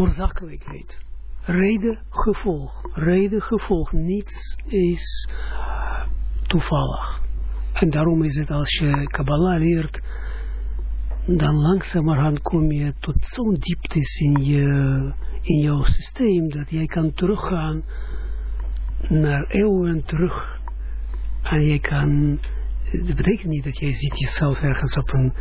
oorzakelijkheid. Reden, gevolg. Reden, gevolg. Niets is toevallig. En daarom is het als je Kabbalah leert, dan langzamerhand kom je tot zo'n dieptes in, je, in jouw systeem, dat jij kan teruggaan naar eeuwen terug. En je kan, dat betekent niet dat jij ziet jezelf ergens op een,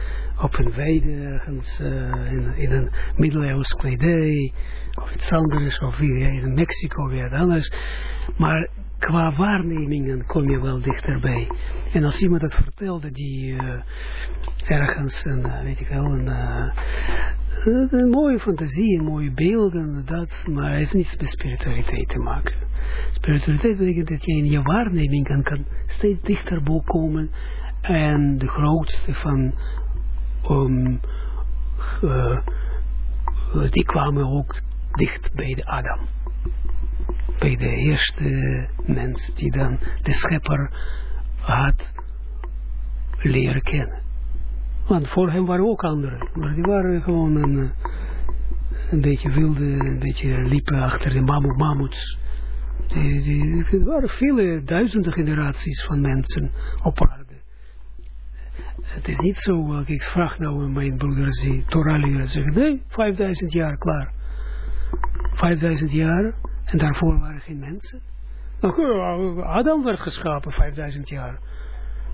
op een weide, ergens uh, in, een middeleeuws kledij, of iets anders, of weer in Mexico, weer anders. Maar qua waarnemingen kom je wel dichterbij. En als iemand dat vertelde, die uh, ergens, een, uh, weet ik wel, een, een mooie fantasie, mooie beelden, dat, maar heeft niets met spiritualiteit te maken. Spiritualiteit betekent dat je in je waarneming kan, steeds dichterbij komen en de grootste van um, die kwamen ook dicht bij de Adam bij de eerste mens die dan de schepper had leren kennen. Want voor hem waren ook anderen, maar die waren gewoon een, een beetje wilde, een beetje liepen achter de mammoet, mammoets. Er waren vele duizenden generaties van mensen op aarde. Het is niet zo, ik vraag nou mijn broeders die Torah zeggen, nee, 5000 jaar, klaar. 5000 jaar, en daarvoor waren geen mensen. Nou, Adam werd geschapen 5000 jaar.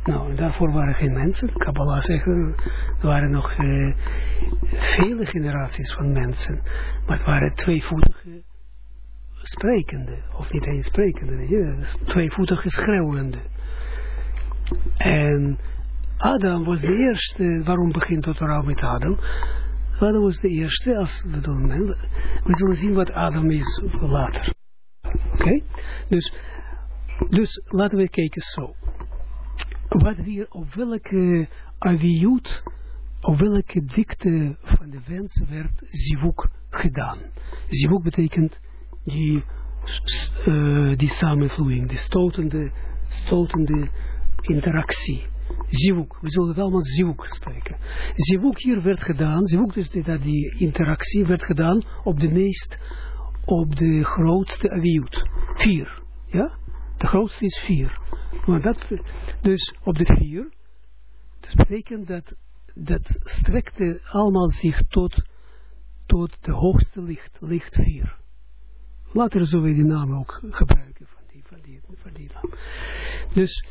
Nou, daarvoor waren geen mensen. Kabbalah zegt, er waren nog uh, vele generaties van mensen. Maar het waren tweevoetige sprekende. Of niet eens sprekende. Ja, tweevoetige schreeuwende. En Adam was de eerste. Waarom begint het er met Adam? Adam was de eerste, als we doen, we zullen zien wat Adam is later. Oké? Dus, dus laten we kijken zo. Wat hier, op welke aviut, op welke dikte van de wens werd zivuk gedaan. Zivuk betekent die, uh, die samenvloeiing, die stotende, stotende interactie Zivuk, we zullen het allemaal zivuk spreken. Zivuk hier werd gedaan, zivuk is dat die interactie werd gedaan op de meest, op de grootste aviut. Vier, ja? De grootste is vier. Maar dat, dus op de vier, dat betekent dat, dat strekte allemaal zich tot, tot de hoogste licht, licht vier. Later zullen we die naam ook gebruiken van die, van. Dus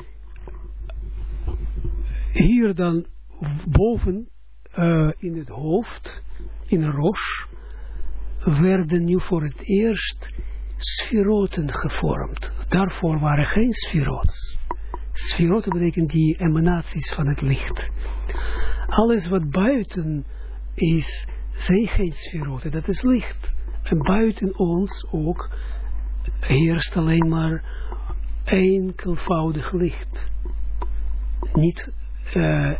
hier dan boven uh, in het hoofd, in een roos, werden nu voor het eerst sferoten gevormd. Daarvoor waren geen sferots. Sferoten betekent die emanaties van het licht. Alles wat buiten is, zijn geen sferoten, dat is licht. En buiten ons ook heerst alleen maar enkelvoudig licht. Niet uh,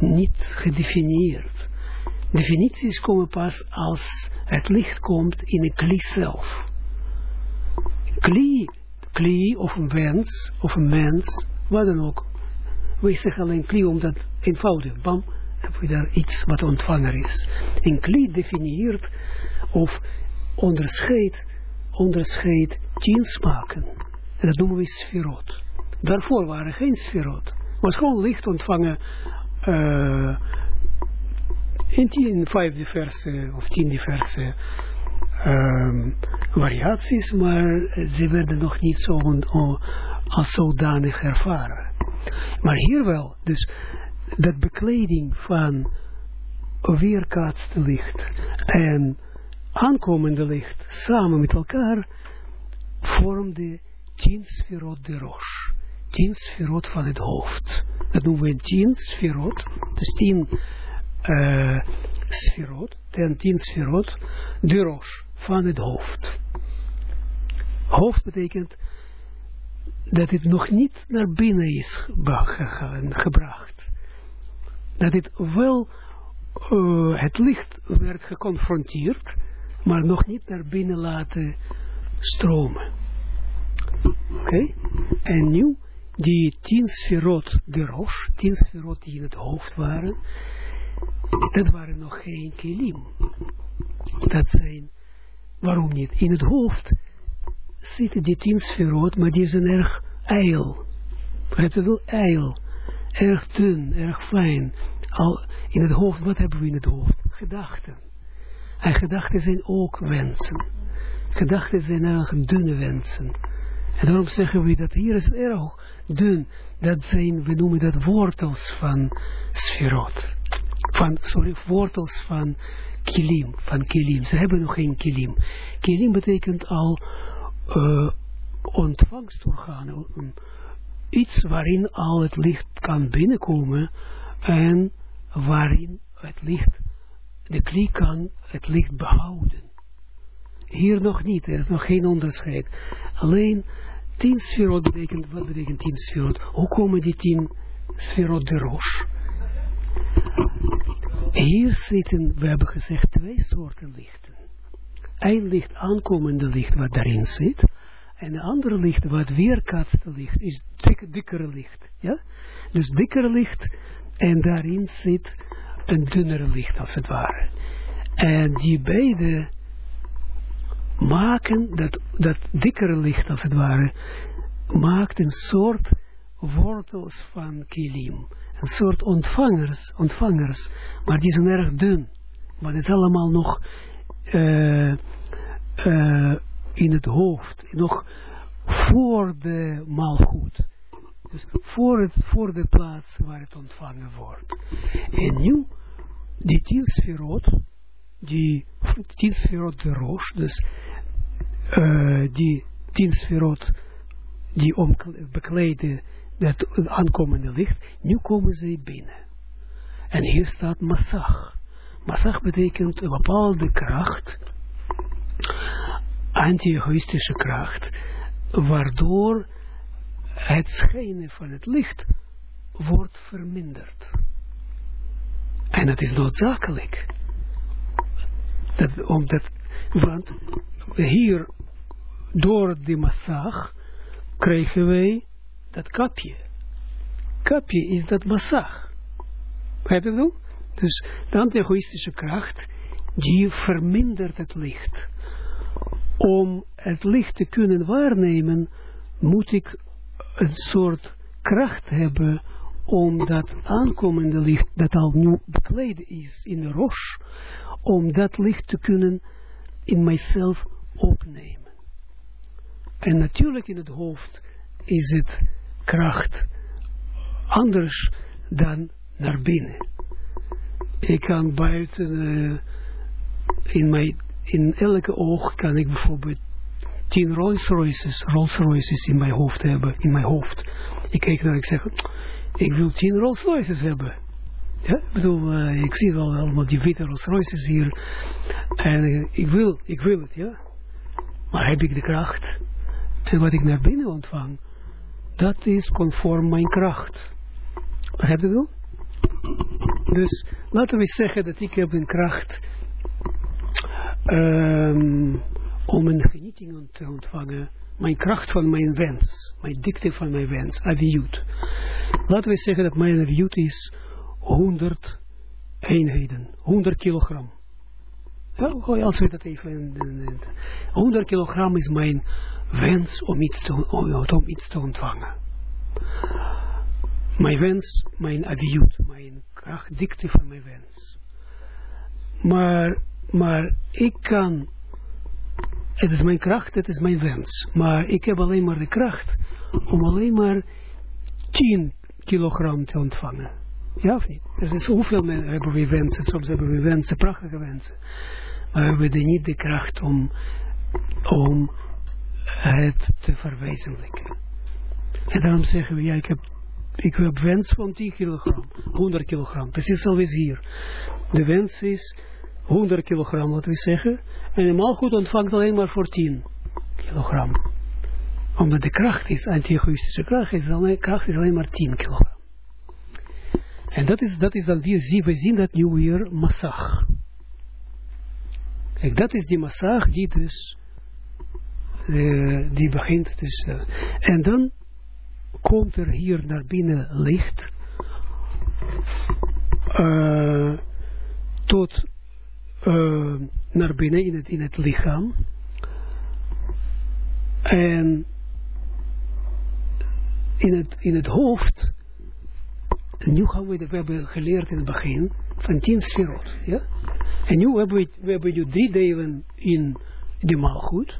niet gedefinieerd. Definities komen pas als het licht komt in een kli zelf. Kli, kli of een wens, of een mens, wat dan ook. We zeggen alleen kli omdat eenvoudig, bam, heb je daar iets wat ontvanger is. Een kli definieert of onderscheidt, onderscheidt tien smaken. En dat noemen we sferot. Daarvoor waren geen sferot was gewoon licht ontvangen uh, in, tien, vijf diverse of tien diverse um, variaties, maar ze werden nog niet zo als zodanig ervaren. Maar hier wel, dus dat bekleding van weerkaatste licht en aankomende licht samen met elkaar vormde tien sferot de roche tien sferot van het hoofd. Dat noemen we tien sferot, dus tien uh, sferot, ten tien sferot, de roos van het hoofd. Hoofd betekent dat het nog niet naar binnen is gebracht. Dat het wel het licht werd geconfronteerd, maar nog niet naar binnen laten stromen. Oké? En nu die tien sferot de roos, tien sferot die in het hoofd waren, dat waren nog geen kilim. Dat zijn, waarom niet? In het hoofd zitten die tien sferot, maar die zijn erg ijl. Het is wel ijl. Erg dun, erg fijn. Al in het hoofd, wat hebben we in het hoofd? Gedachten. En gedachten zijn ook wensen. Gedachten zijn erg dunne wensen. En daarom zeggen we dat hier is erg dun. Dat zijn, we noemen dat wortels van sferot. Van, sorry, wortels van kilim. Van kilim. Ze hebben nog geen kilim. Kilim betekent al uh, ontvangstorganen. Iets waarin al het licht kan binnenkomen en waarin het licht, de klie kan het licht behouden. Hier nog niet, er is nog geen onderscheid. Alleen tien sferot betekent, wat betekent tien sferot? Hoe komen die tien sferot de roos? Hier zitten, we hebben gezegd, twee soorten lichten. Eén licht, aankomende licht, wat daarin zit. En een andere licht, wat weerkaatste licht, is dik, dikkere licht. Ja? Dus dikkere licht, en daarin zit een dunnere licht, als het ware. En die beide maken, dat, dat dikkere licht, als het ware, maakt een soort wortels van kilim. Een soort ontvangers, ontvangers, maar die zijn erg dun. Maar het is allemaal nog uh, uh, in het hoofd, nog voor de maalgoed. Dus voor, het, voor de plaats waar het ontvangen wordt. En nu, die tien sferot, die tien sferot de roos, dus uh, die tien sferot die bekleden het aankomende licht, nu komen ze binnen. En hier staat massag. Massag betekent een bepaalde kracht, anti-egoïstische kracht, waardoor het schijnen van het licht wordt verminderd. En dat is noodzakelijk. Dat, omdat, want hier, door die massage, krijgen wij dat kapje. Kapje is dat massage. Begrijp je wel? Dus de anti-egoïstische kracht, die vermindert het licht. Om het licht te kunnen waarnemen, moet ik een soort kracht hebben om dat aankomende licht, dat al nu bekleed is in de roos, om dat licht te kunnen in mijzelf opnemen. En natuurlijk in het hoofd is het kracht anders dan naar binnen. Ik kan buiten, uh, in, mijn, in elke oog kan ik bijvoorbeeld tien Rolls Royces, Rolls Royces in mijn hoofd hebben, in mijn hoofd. Ik kijk naar, ik zeg, ik wil tien Rolls Royces hebben. Ja, ik bedoel, uh, ik zie wel allemaal die witte Rolls Royces hier. En uh, ik wil, ik wil het, ja. Maar heb ik de kracht? En wat ik naar binnen ontvang, dat is conform mijn kracht. Begrijp je wel? Dus laten we zeggen dat ik heb een kracht um, om een genieting te ontvangen. Mijn kracht van mijn wens. Mijn dikte van mijn wens. Aviut. Laten we zeggen dat mijn aviut is 100 eenheden. 100 kilogram. Ja, als we dat even... 100 kilogram is mijn wens om iets te, om iets te ontvangen. Mijn wens, mijn aviut, mijn kracht, dikte van mijn wens. Maar, maar ik kan, het is mijn kracht, het is mijn wens. Maar ik heb alleen maar de kracht om alleen maar 10 kilogram te ontvangen. Ja of niet? Dus hoeveel hebben we wensen? Soms hebben we wensen, prachtige wensen. Maar we hebben niet de kracht om, om het te verwezenlijken. En daarom zeggen we, ja, ik heb, ik heb wens van 10 kilogram, 100 kilogram. Precies zoals hier. De wens is 100 kilogram, wat we zeggen. En de maalgoed ontvangt alleen maar voor 10 kilogram. Omdat de kracht is, anti-egoïstische kracht is, alleen, kracht is alleen maar 10 kilogram. En dat is, dat is dan weer, we zien dat nu weer massag. Kijk, dat is die massage die dus uh, die begint dus. Uh, en dan komt er hier naar binnen licht uh, tot naar binnen in het, in het lichaam. En in het, in het hoofd, nu gaan we, we hebben geleerd in het begin, van tien sferot, ja. En nu hebben we, we hebben nu drie delen in de maalgoed.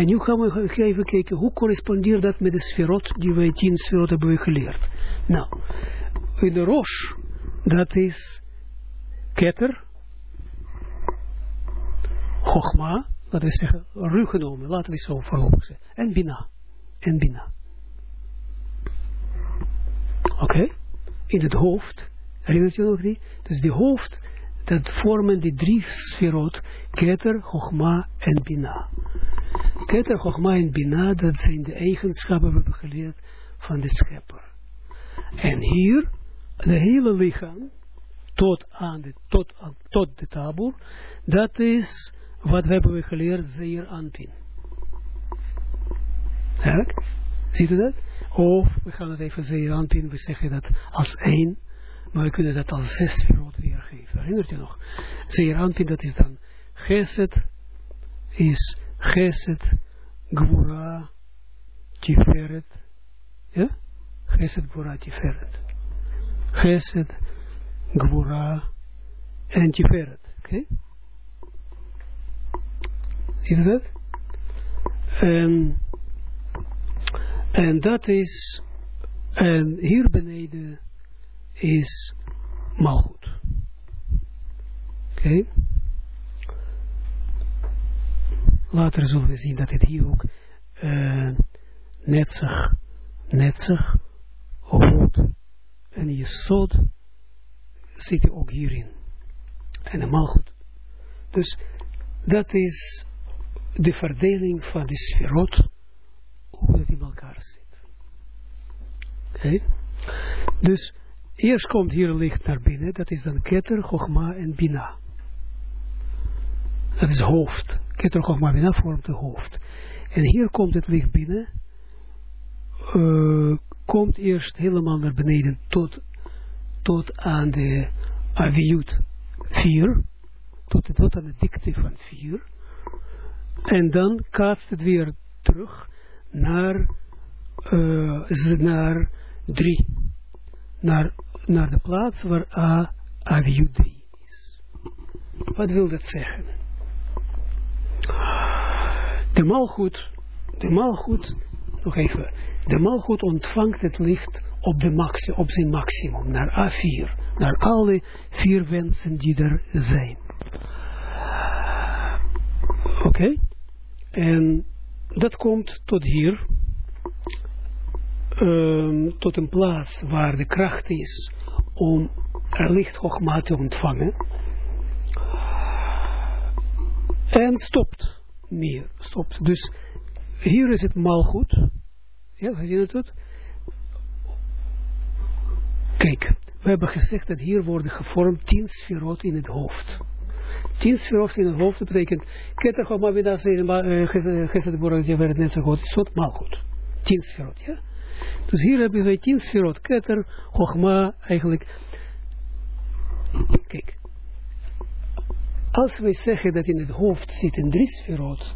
En nu gaan we even kijken, hoe correspondeert dat met de sferot, die wij tien sferot hebben geleerd. Nou, in de roos, dat is ketter, Chogma, laten we zeggen, ruggenomen, laten we zo voorlopig zeggen. En Bina. En Bina. Oké? In het hoofd, herinnert je nog die? Dus de hoofd, dat vormen die drie sferot, Keter, Chogma en Bina. Keter, Chogma en Bina, dat zijn de eigenschappen, we hebben geleerd, van de schepper. En hier, de hele lichaam, tot aan de, tot, tot de tabur, dat is wat hebben we geleerd? Zeer aanpin. Eigenlijk. Ziet u dat? Of, we gaan het even zeer aanpin, we zeggen dat als één, maar we kunnen dat als zes verrood weergeven. Herinnert je nog? Zeer aanpin, dat is dan Geset, is Geset, Gwura, Tiferet. Ja? Geset, Gwura, Tiferet. Geset, Gwura en Tiferet. Oké? Okay? Ziet u dat? En, en dat is, en hier beneden is malgoed. Oké. Okay. Later zullen we zien dat het hier ook uh, netzig, netzig, hoed en je zot zit ook hierin. En een malgoed. Dus dat is de verdeling van de sferot, hoe dat in elkaar zit. Oké? Dus eerst komt hier licht naar binnen, dat is dan Keter, Chogma en Bina. Dat is hoofd. Keter, Bina vormt de hoofd. En hier komt het licht binnen, uh, komt eerst helemaal naar beneden tot, tot aan de Aviut 4, tot, tot aan de dikte van 4. En dan kaatst het weer terug naar, uh, naar 3. Naar, naar de plaats waar A, Aviu 3 is. Wat wil dat zeggen? De malgoed, de malgoed, nog even, de malgoed ontvangt het licht op, de maxi, op zijn maximum, naar A4, naar alle vier wensen die er zijn. Oké? En dat komt tot hier, um, tot een plaats waar de kracht is om er licht hoogma te ontvangen. En stopt meer, stopt. Dus hier is het malgoed. Ja, we zien het goed. Kijk, we hebben gezegd dat hier worden gevormd tien sferot in het hoofd. Tien sferot in het hoofd betekent, weer zeggen, gezet die werd net zo goed, soort maal goed. Tien sferot, ja. Dus hier hebben we tien sferot, ketter, Chogma, eigenlijk. Kijk, als wij zeggen dat in het hoofd zitten drie sferot,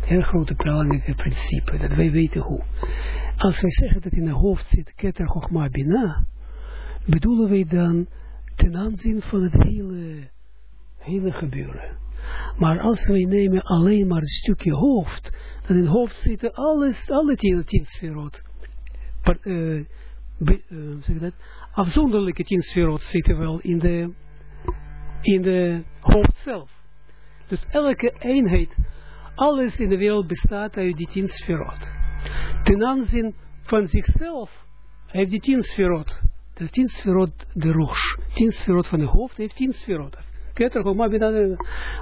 heel grote belangrijke principe, dat wij weten hoe. Als wij zeggen dat in het hoofd zit ketter, Chogma, Bina, bedoelen wij dan ten aanzien van het hele hele gebeuren. Maar als wij nemen alleen maar een stukje hoofd, dan in het hoofd zitten alles, alle tien, tien sferot. Zeg dat? Afzonderlijke tien sferot zitten wel in de, in de hoofd zelf. Dus elke eenheid, alles in de wereld bestaat uit die tien sferot. Ten aanzien van zichzelf heeft die tien sferot. De tien sferot de roos. Tien sferot van de hoofd heeft tien sferot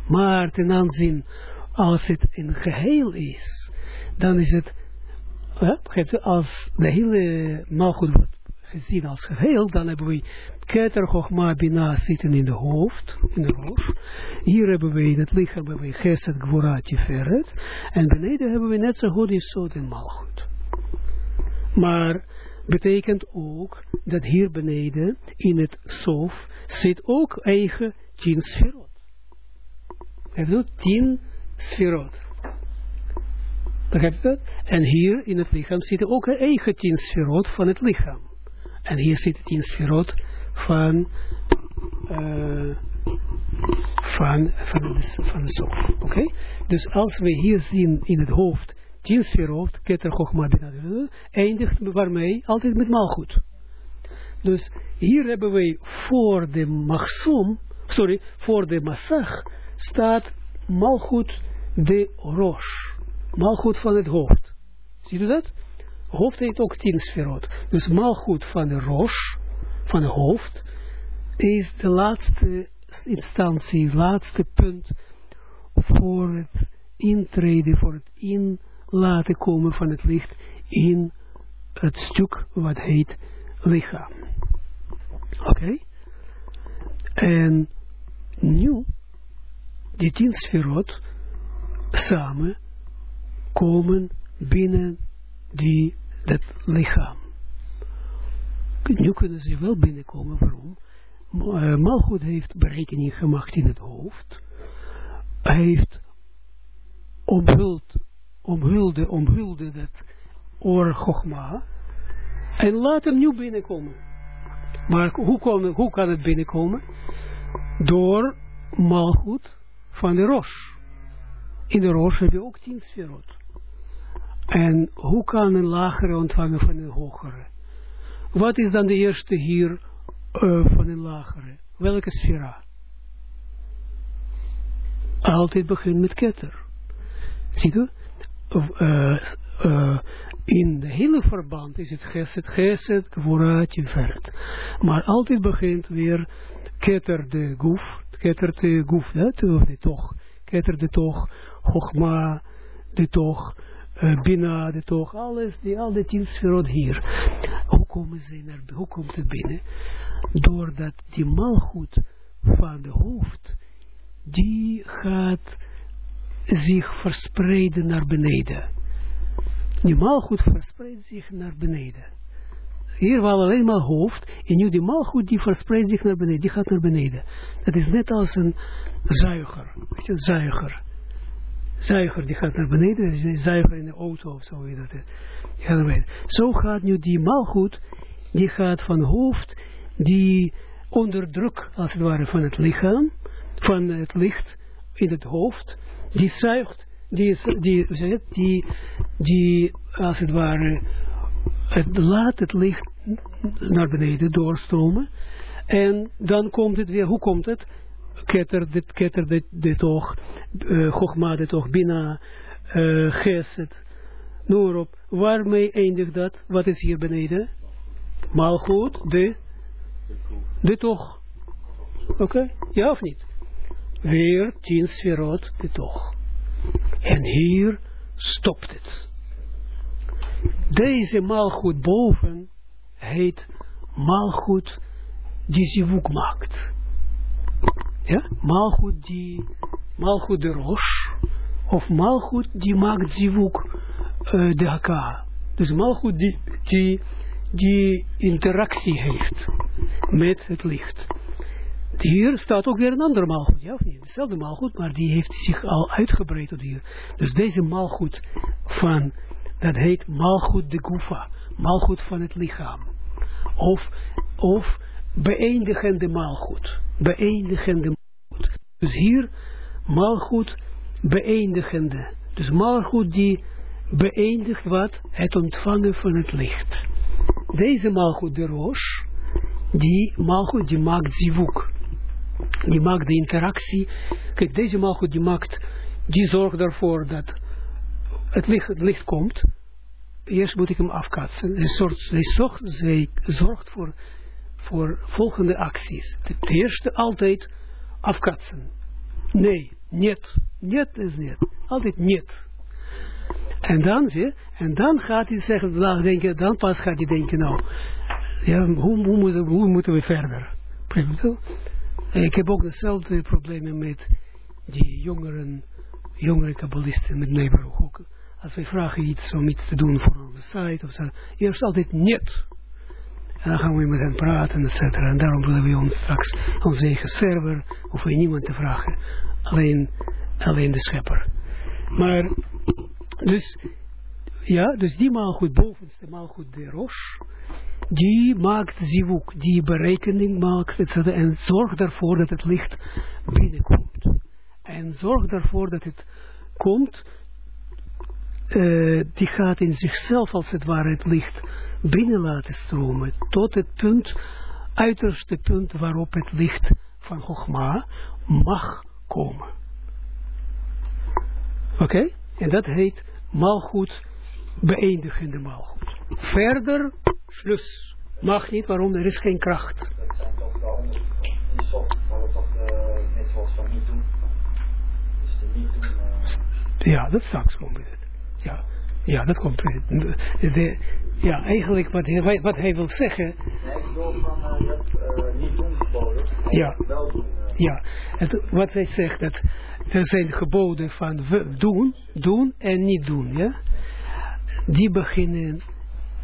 maar ten aanzien, als het een geheel is, dan is het, als de hele malgoed wordt gezien als geheel, dan hebben we keter, chogma, bina zitten in de hoofd, in de hoofd. Hier hebben we in het lichaam, hebben we geset, gwora, tiferet, en beneden hebben we net zo goed is zo en malgoed. Maar betekent ook dat hier beneden in het sof zit ook eigen tien sferot. Hij doet tien sferot. Begrijp je dat? En hier in het lichaam zitten ook eigen tien sferot van het lichaam. En hier zit tien sferot van, uh, van, van, de, van de. Oké? Dus als we hier zien in het hoofd tien sferot, keter, chogma, eindigt waarmee? Altijd met malgoed. Dus hier hebben wij voor de machsum, sorry, voor de massag, staat malgoed de roos. Malgoed van het hoofd. Zie je dat? Hoofd heeft ook tien sferot. Dus malgoed van de roos, van het hoofd, is de laatste instantie, laatste punt voor het intreden, voor het in laten komen van het licht in het stuk wat heet lichaam. Oké? En nu, die tien sferot samen komen binnen die, dat lichaam. Nu kunnen ze wel binnenkomen, waarom? Uh, Malchut heeft berekening gemaakt in het hoofd. Hij heeft omhuld, omhulde, omhulde dat oor Chogma. En laat hem nu binnenkomen. Maar hoe kan, hoe kan het binnenkomen? Door Malchut van de Rosh. In de Rosh heb je ook tien sferot. En hoe kan een lagere ontvangen van een hogere? Wat is dan de eerste hier uh, van een lagere? Welke sfera? Altijd begint met ketter. Ziet u? Uh, uh, in de hele verband is het geset, geset, vooruit en. Maar altijd begint weer ketter de goef, ketter de goef, de toch, ketter de toch, hochma, de toch, uh, Bina, de toch, alles, die, al die tien sferot hier. Hoe komen ze naar, hoe komt het binnen? Doordat die malgoed van de hoofd, die gaat zich verspreiden naar beneden. Die malgoed verspreidt zich naar beneden. Hier was alleen maar hoofd, en nu die malgoed die verspreidt zich naar beneden, die gaat naar beneden. Dat is net als een zuiger, je, zuiger zuiger die gaat naar beneden, zuiger in de auto of zo. Dat, die gaat naar. Zo gaat nu die malgoed, die gaat van hoofd, die onder druk, als het ware, van het lichaam, van het licht in het hoofd, die zuigt, die, die, die, die als het ware, het laat het licht naar beneden doorstromen. En dan komt het weer, hoe komt het? Ketter, dit ketter, dit, dit toch, uh, Chogma, dit toch, Bina, uh, Geset, noem op. Waarmee eindigt dat? Wat is hier beneden? Maalgoed, de, de toch. Oké, okay? ja of niet? Weer tien sferot, de toch. En hier stopt het. Deze maalgoed boven heet maalgoed die zivuk maakt. Ja, Malchut die, Malchut de Rosh, of Malchut die maakt zivuk de Haka. Dus Malchut die, die, die interactie heeft met het licht. Hier staat ook weer een ander Malchut, ja of niet? Hetzelfde Malchut, maar die heeft zich al uitgebreid tot hier. Dus deze Malchut van, dat heet Malchut de Gufa, Malchut van het lichaam. Of, of beëindigende Malchut beëindigende malgoed. Dus hier malgoed beëindigende. Dus malgoed die beëindigt wat? Het ontvangen van het licht. Deze malgoed de roos, die malgoed die maakt zivuk. Die maakt de interactie. Kijk, deze malgoed die maakt, die zorgt ervoor dat het licht, het licht komt. Eerst moet ik hem afkatsen. Hij zorgt, hij zorgt voor voor volgende acties. Het eerste altijd afkatsen. Nee, niet. Niet is niet. Altijd niet. En dan, zie, en dan gaat hij zeggen, denken, dan pas gaat hij denken, nou, ja, hoe, hoe, moeten, hoe moeten we verder? Ik heb ook dezelfde problemen met die jongeren, jongere kabbalisten met Neighborhood. Als wij vragen iets om iets te doen voor onze site, of zo, eerst altijd niet. En dan gaan we met hen praten, et cetera. En daarom willen we ons straks onze eigen server, of we niemand te vragen. Alleen, alleen de schepper. Maar, dus, ja, dus die maalgoed, bovenste maalgoed, de rosh, die maakt zivuk, die berekening maakt, et cetera, en zorgt ervoor dat het licht binnenkomt. En zorgt ervoor dat het komt, uh, die gaat in zichzelf als het ware het licht binnen laten stromen, tot het punt, uiterste punt waarop het licht van Chogma mag komen. Oké? En dat heet maalgoed, beëindigende maalgoed. Verder, slus. Mag niet, waarom? Er is geen kracht. Dat zijn toch andere, die van niet doen. Dus de niet doen. Uh... Ja, dat straks komt het. Ja. Ja, dat komt. Ja, eigenlijk wat hij, wat hij wil zeggen. Ik bedoel van uh, niet doen geboden. Ja. Ja, het, wat hij zegt, dat er zijn geboden van doen, doen en niet doen. Ja? Die beginnen,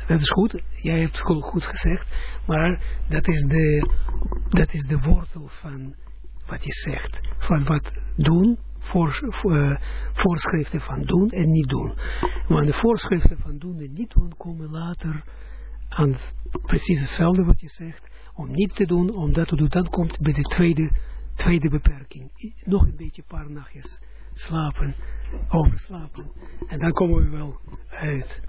dat is goed, jij hebt het goed gezegd, maar dat is de, dat is de wortel van wat je zegt. Van wat doen voor, voor, voorschriften van doen en niet doen. Maar de voorschriften van doen en niet doen komen later aan precies hetzelfde wat je zegt. Om niet te doen, om dat te doen, dan komt bij de tweede, tweede beperking. Nog een beetje een paar nachtjes slapen, overslapen. En dan komen we wel uit.